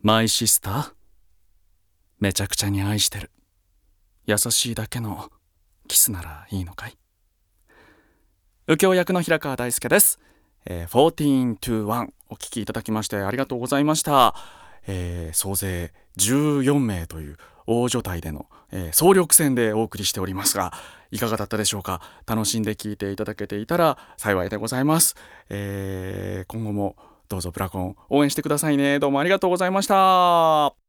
マイシスター？めちゃくちゃに愛してる。優しいだけのキスならいいのかい？右京役の平川大輔です、えー、14 to 1お聞きいただきましてありがとうございました、えー、総勢14名という大所帯での、えー、総力戦でお送りしておりますがいかがだったでしょうか？楽しんで聞いていただけていたら幸いでございます、えー、今後もどうぞブラコン応援してくださいね。どうもありがとうございました。